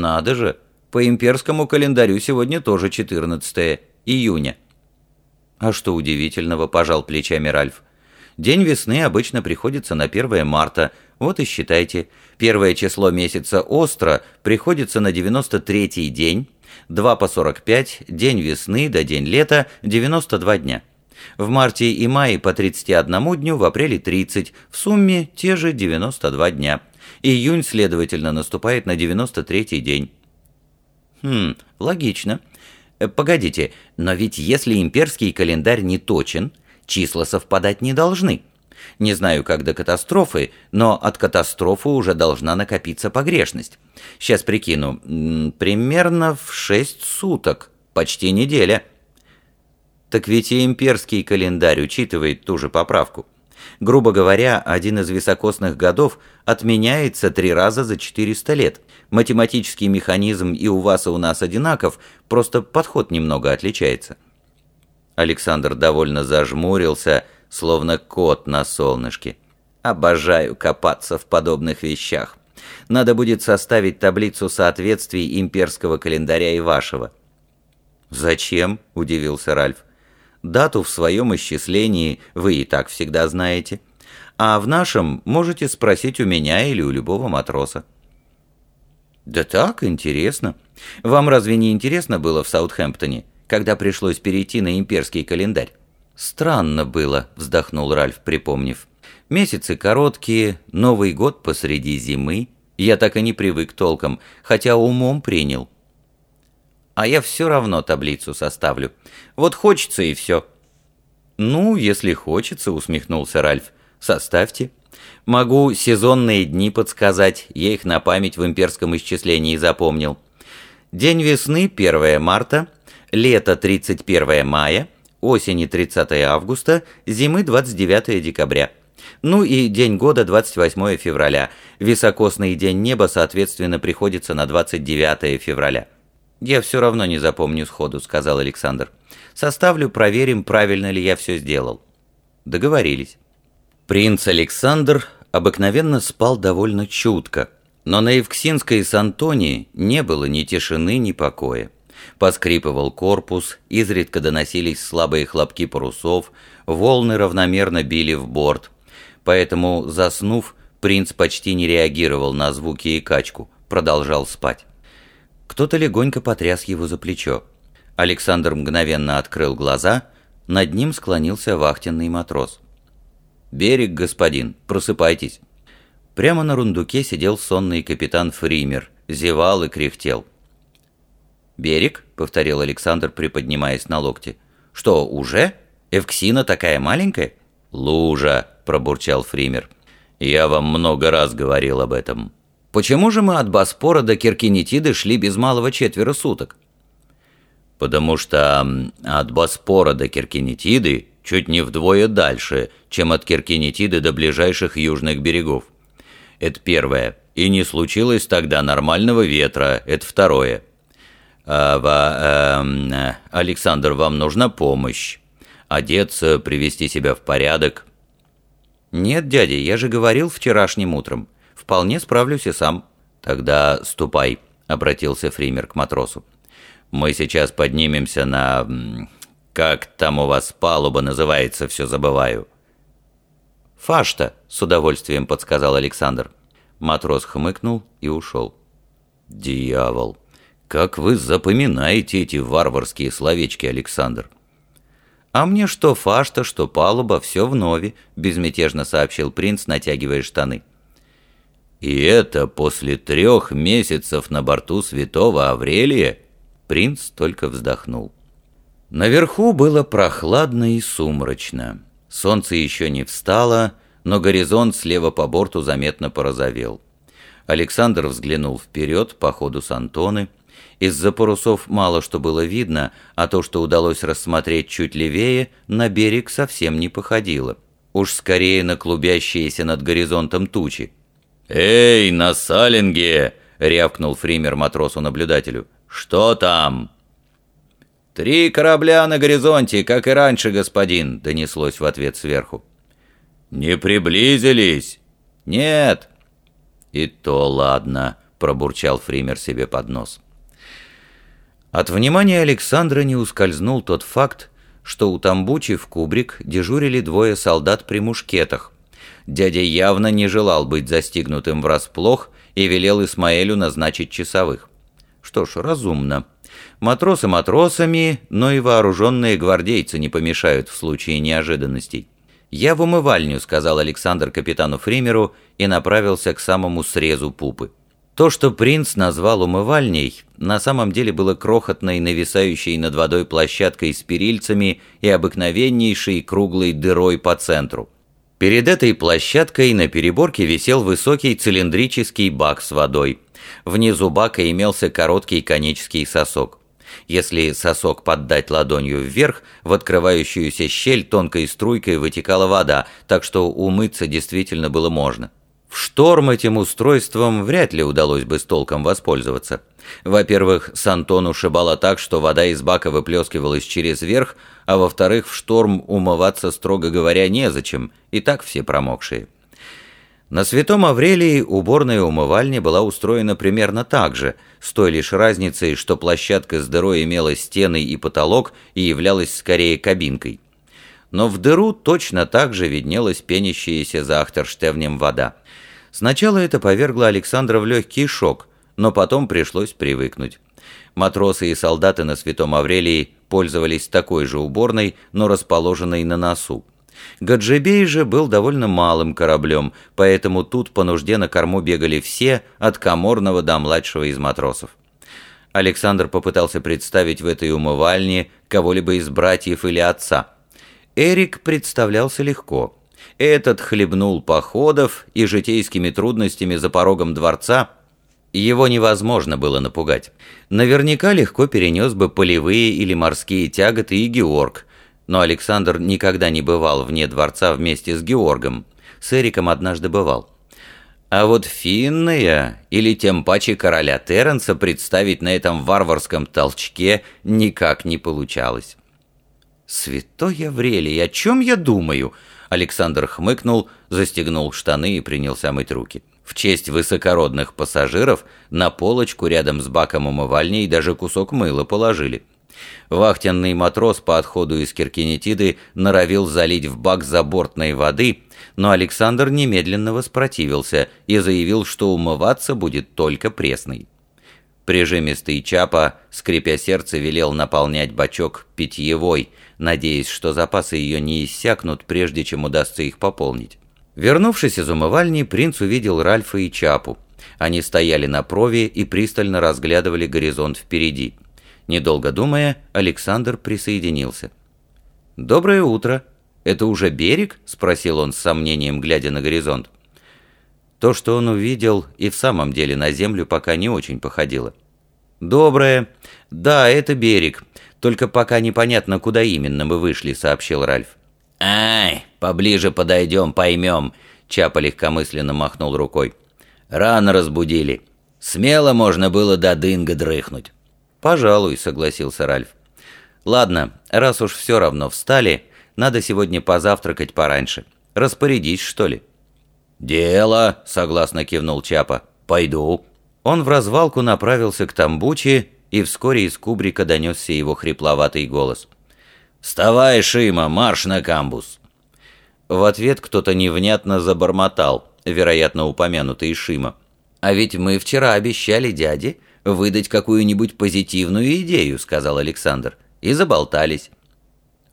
«Надо же! По имперскому календарю сегодня тоже 14 июня». «А что удивительного?» – пожал плечами Ральф. «День весны обычно приходится на 1 марта, вот и считайте. Первое число месяца остро приходится на 93-й день, 2 по 45, день весны до день лета – 92 дня. В марте и мае по 31 дню, в апреле 30, в сумме те же 92 дня. Июнь, следовательно, наступает на 93-й день. Хм, логично. Э, погодите, но ведь если имперский календарь не точен, числа совпадать не должны. Не знаю, как до катастрофы, но от катастрофы уже должна накопиться погрешность. Сейчас прикину. Примерно в 6 суток. Почти неделя. Так ведь и имперский календарь учитывает ту же поправку. Грубо говоря, один из високосных годов отменяется три раза за 400 лет. Математический механизм и у вас, и у нас одинаков, просто подход немного отличается. Александр довольно зажмурился, словно кот на солнышке. Обожаю копаться в подобных вещах. Надо будет составить таблицу соответствий имперского календаря и вашего. «Зачем?» – удивился Ральф. Дату в своем исчислении вы и так всегда знаете. А в нашем можете спросить у меня или у любого матроса. Да так, интересно. Вам разве не интересно было в Саутхэмптоне, когда пришлось перейти на имперский календарь? Странно было, вздохнул Ральф, припомнив. Месяцы короткие, Новый год посреди зимы. Я так и не привык толком, хотя умом принял а я все равно таблицу составлю. Вот хочется и все». «Ну, если хочется», — усмехнулся Ральф, — «составьте. Могу сезонные дни подсказать, я их на память в имперском исчислении запомнил. День весны — 1 марта, лето — 31 мая, осени — 30 августа, зимы — 29 декабря». Ну и день года 28 февраля. Високосный день неба, соответственно, приходится на 29 февраля. «Я все равно не запомню сходу», — сказал Александр. «Составлю, проверим, правильно ли я все сделал». Договорились. Принц Александр обыкновенно спал довольно чутко, но на Евксинской Сантонии не было ни тишины, ни покоя. Поскрипывал корпус, изредка доносились слабые хлопки парусов, волны равномерно били в борт. Поэтому, заснув, принц почти не реагировал на звуки и качку, продолжал спать. Кто-то легонько потряс его за плечо. Александр мгновенно открыл глаза, над ним склонился вахтенный матрос. «Берег, господин, просыпайтесь». Прямо на рундуке сидел сонный капитан Фример, зевал и кряхтел. «Берег?» — повторил Александр, приподнимаясь на локте. «Что, уже? Эвксина такая маленькая?» «Лужа!» — пробурчал Фример. «Я вам много раз говорил об этом. Почему же мы от Боспора до Киркинетиды шли без малого четверо суток? Потому что от Боспора до Киркинетиды чуть не вдвое дальше, чем от Киркинетиды до ближайших южных берегов. Это первое. И не случилось тогда нормального ветра. Это второе. А, ва, э, Александр, вам нужна помощь. Одеться, привести себя в порядок. Нет, дядя, я же говорил вчерашним утром. «Вполне справлюсь и сам». «Тогда ступай», — обратился Фример к матросу. «Мы сейчас поднимемся на... Как там у вас палуба называется, все забываю». «Фашта», — с удовольствием подсказал Александр. Матрос хмыкнул и ушел. «Дьявол! Как вы запоминаете эти варварские словечки, Александр!» «А мне что фашта, что палуба, все в нове», — безмятежно сообщил принц, натягивая штаны. И это после трех месяцев на борту святого Аврелия? Принц только вздохнул. Наверху было прохладно и сумрачно. Солнце еще не встало, но горизонт слева по борту заметно порозовел. Александр взглянул вперед по ходу Сантоны. Из-за парусов мало что было видно, а то, что удалось рассмотреть чуть левее, на берег совсем не походило. Уж скорее на клубящиеся над горизонтом тучи. «Эй, на салинге!» — рявкнул Фример матросу-наблюдателю. «Что там?» «Три корабля на горизонте, как и раньше, господин», — донеслось в ответ сверху. «Не приблизились?» «Нет». «И то ладно», — пробурчал Фример себе под нос. От внимания Александра не ускользнул тот факт, что у Тамбучи в кубрик дежурили двое солдат при мушкетах. Дядя явно не желал быть застигнутым врасплох и велел Исмаэлю назначить часовых. Что ж, разумно. Матросы матросами, но и вооруженные гвардейцы не помешают в случае неожиданностей. «Я в умывальню», — сказал Александр капитану Фримеру и направился к самому срезу пупы. То, что принц назвал умывальней, на самом деле было крохотной, нависающей над водой площадкой с перильцами и обыкновеннейшей круглой дырой по центру. Перед этой площадкой на переборке висел высокий цилиндрический бак с водой. Внизу бака имелся короткий конический сосок. Если сосок поддать ладонью вверх, в открывающуюся щель тонкой струйкой вытекала вода, так что умыться действительно было можно. В шторм этим устройством вряд ли удалось бы с толком воспользоваться. Во-первых, с Антон ушибало так, что вода из бака выплескивалась через верх, а во-вторых, в шторм умываться, строго говоря, незачем, и так все промокшие. На Святом Аврелии уборная умывальня была устроена примерно так же, с той лишь разницей, что площадка с дырой имела стены и потолок и являлась скорее кабинкой. Но в дыру точно так же виднелась пенящаяся за Ахтерштевнем вода. Сначала это повергло Александра в легкий шок, но потом пришлось привыкнуть. Матросы и солдаты на Святом Аврелии пользовались такой же уборной, но расположенной на носу. Гаджибей же был довольно малым кораблем, поэтому тут по нужде на корму бегали все, от коморного до младшего из матросов. Александр попытался представить в этой умывальне кого-либо из братьев или отца. Эрик представлялся легко. Этот хлебнул походов и житейскими трудностями за порогом дворца. Его невозможно было напугать. Наверняка легко перенес бы полевые или морские тяготы и Георг, но Александр никогда не бывал вне дворца вместе с Георгом. С Эриком однажды бывал. А вот Финная или тем паче короля Терренса представить на этом варварском толчке никак не получалось. «Святой Аврелий, о чем я думаю?» Александр хмыкнул, застегнул штаны и принялся мыть руки. В честь высокородных пассажиров на полочку рядом с баком умывальни даже кусок мыла положили. Вахтенный матрос по отходу из Киркинетиды норовил залить в бак забортной воды, но Александр немедленно воспротивился и заявил, что умываться будет только пресной. Прижимистый Чапа, скрипя сердце, велел наполнять бачок питьевой, надеясь, что запасы ее не иссякнут, прежде чем удастся их пополнить. Вернувшись из умывальни, принц увидел Ральфа и Чапу. Они стояли на прове и пристально разглядывали горизонт впереди. Недолго думая, Александр присоединился. «Доброе утро. Это уже берег?» – спросил он с сомнением, глядя на горизонт. То, что он увидел, и в самом деле на землю пока не очень походило. «Доброе. Да, это берег. Только пока непонятно, куда именно мы вышли», — сообщил Ральф. «Ай, поближе подойдем, поймем», — Чапа легкомысленно махнул рукой. «Рано разбудили. Смело можно было до дынга дрыхнуть». «Пожалуй», — согласился Ральф. «Ладно, раз уж все равно встали, надо сегодня позавтракать пораньше. Распорядись, что ли». «Дело», — согласно кивнул Чапа. «Пойду». Он в развалку направился к Тамбучи, и вскоре из кубрика донесся его хрипловатый голос. «Вставай, Шима, марш на камбус!» В ответ кто-то невнятно забормотал, вероятно, упомянутый Шима. «А ведь мы вчера обещали дяде выдать какую-нибудь позитивную идею», — сказал Александр, — «и заболтались».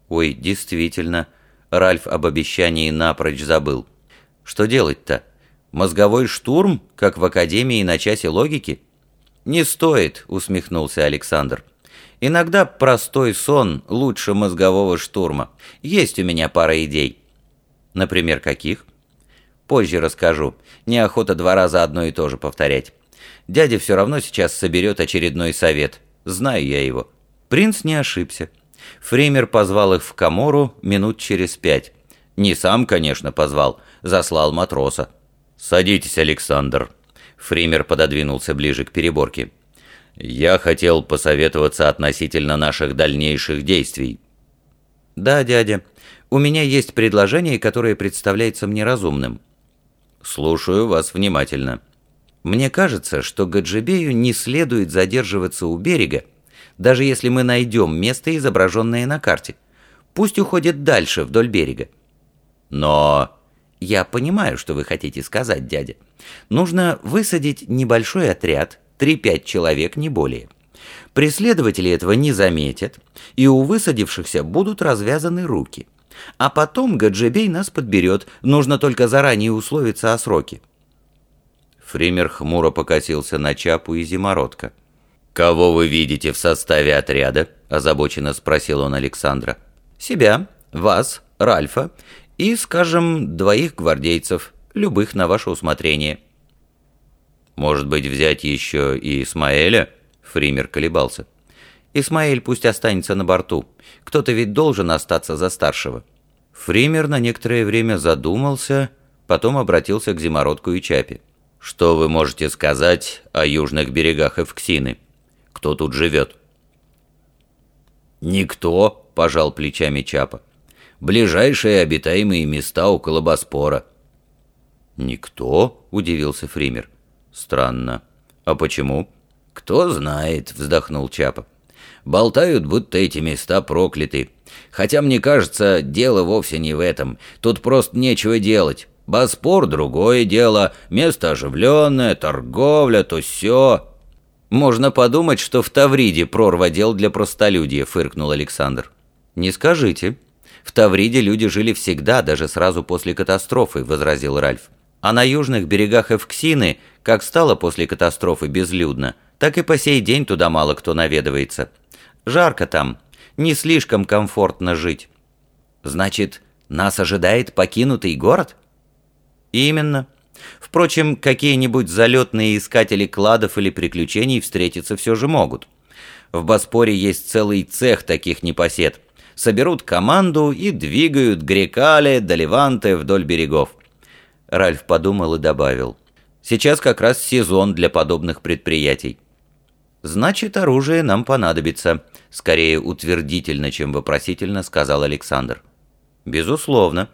«Ой, действительно, Ральф об обещании напрочь забыл». Что делать-то? Мозговой штурм, как в Академии на часе логики? Не стоит, усмехнулся Александр. Иногда простой сон лучше мозгового штурма. Есть у меня пара идей. Например, каких? Позже расскажу. Неохота два раза одно и то же повторять. Дядя все равно сейчас соберет очередной совет. Знаю я его. Принц не ошибся. Фреймер позвал их в Камору минут через пять. Не сам, конечно, позвал, заслал матроса. «Садитесь, Александр». Фример пододвинулся ближе к переборке. «Я хотел посоветоваться относительно наших дальнейших действий». «Да, дядя, у меня есть предложение, которое представляется мне разумным». «Слушаю вас внимательно». Мне кажется, что Гаджибею не следует задерживаться у берега, даже если мы найдем место, изображенное на карте. Пусть уходит дальше, вдоль берега. Но... Я понимаю, что вы хотите сказать, дядя. Нужно высадить небольшой отряд, 3-5 человек, не более. Преследователи этого не заметят, и у высадившихся будут развязаны руки. А потом Гаджибей нас подберет, нужно только заранее условиться о сроке. Фример хмуро покосился на Чапу и Зимородка. «Кого вы видите в составе отряда?» – озабоченно спросил он Александра. «Себя, вас, Ральфа и, скажем, двоих гвардейцев, любых на ваше усмотрение». «Может быть, взять еще и Исмаэля?» Фример колебался. «Исмаэль пусть останется на борту. Кто-то ведь должен остаться за старшего». Фример на некоторое время задумался, потом обратился к Зимородку и Чапе. «Что вы можете сказать о южных берегах Эвксины? Кто тут живет?» «Никто», — пожал плечами Чапа. «Ближайшие обитаемые места около Боспора». «Никто?» — удивился Фример. «Странно. А почему?» «Кто знает», — вздохнул Чапа. «Болтают, будто эти места прокляты. Хотя, мне кажется, дело вовсе не в этом. Тут просто нечего делать. Боспор — другое дело, место оживленное, торговля, то все. «Можно подумать, что в Тавриде прорва дел для простолюдия», — фыркнул Александр. «Не скажите. В Тавриде люди жили всегда, даже сразу после катастрофы», — возразил Ральф. «А на южных берегах Эвксины, как стало после катастрофы безлюдно, так и по сей день туда мало кто наведывается. Жарко там, не слишком комфортно жить». «Значит, нас ожидает покинутый город?» «Именно. Впрочем, какие-нибудь залетные искатели кладов или приключений встретиться все же могут. В Боспоре есть целый цех таких непосед. Соберут команду и двигают Грекале до Леванте вдоль берегов». Ральф подумал и добавил. «Сейчас как раз сезон для подобных предприятий». «Значит, оружие нам понадобится», — скорее утвердительно, чем вопросительно сказал Александр. «Безусловно».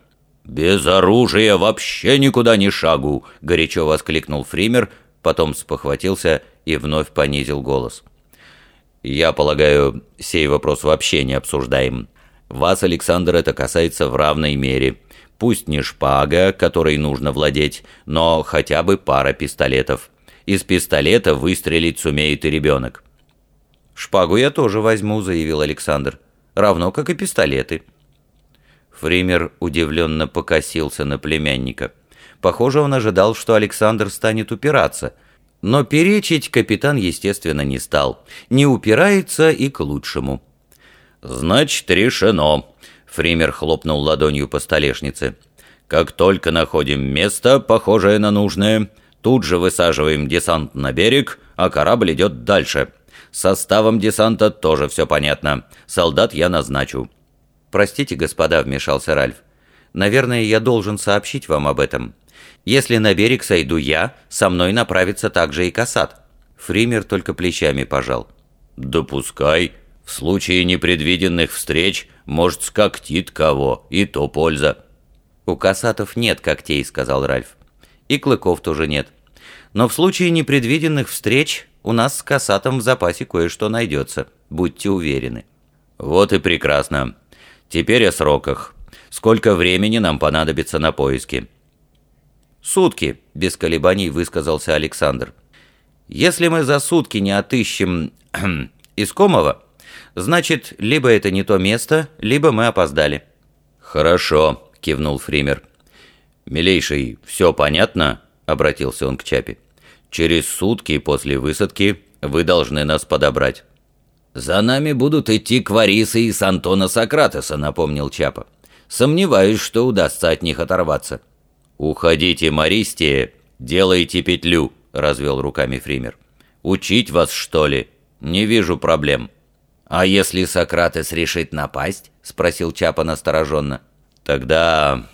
«Без оружия вообще никуда не шагу!» — горячо воскликнул Фример, потом спохватился и вновь понизил голос. «Я полагаю, сей вопрос вообще не обсуждаем. Вас, Александр, это касается в равной мере. Пусть не шпага, которой нужно владеть, но хотя бы пара пистолетов. Из пистолета выстрелить сумеет и ребенок». «Шпагу я тоже возьму», — заявил Александр. «Равно как и пистолеты». Фример удивленно покосился на племянника. Похоже, он ожидал, что Александр станет упираться. Но перечить капитан, естественно, не стал. Не упирается и к лучшему. «Значит, решено», — Фример хлопнул ладонью по столешнице. «Как только находим место, похожее на нужное, тут же высаживаем десант на берег, а корабль идет дальше. Составом десанта тоже все понятно. Солдат я назначу. «Простите, господа», — вмешался Ральф. «Наверное, я должен сообщить вам об этом. Если на берег сойду я, со мной направится также и Касат». Фример только плечами пожал. «Допускай. В случае непредвиденных встреч, может, скоктит кого, и то польза». «У Касатов нет когтей», — сказал Ральф. «И клыков тоже нет. Но в случае непредвиденных встреч у нас с Касатом в запасе кое-что найдется. Будьте уверены». «Вот и прекрасно. Теперь о сроках. Сколько времени нам понадобится на поиски?» «Сутки», — без колебаний высказался Александр. «Если мы за сутки не отыщем искомого, значит, либо это не то место, либо мы опоздали». «Хорошо», — кивнул Фример. «Милейший, все понятно?» — обратился он к Чапе. «Через сутки после высадки вы должны нас подобрать». «За нами будут идти Кварисы и Антона Сократеса», — напомнил Чапа. «Сомневаюсь, что удастся от них оторваться». «Уходите, Мористия, делайте петлю», — развел руками Фример. «Учить вас, что ли? Не вижу проблем». «А если Сократес решит напасть?» — спросил Чапа настороженно. «Тогда...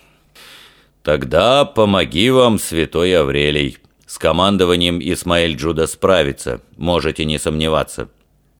тогда помоги вам, святой Аврелий. С командованием Исмаэль Джуда справится, можете не сомневаться».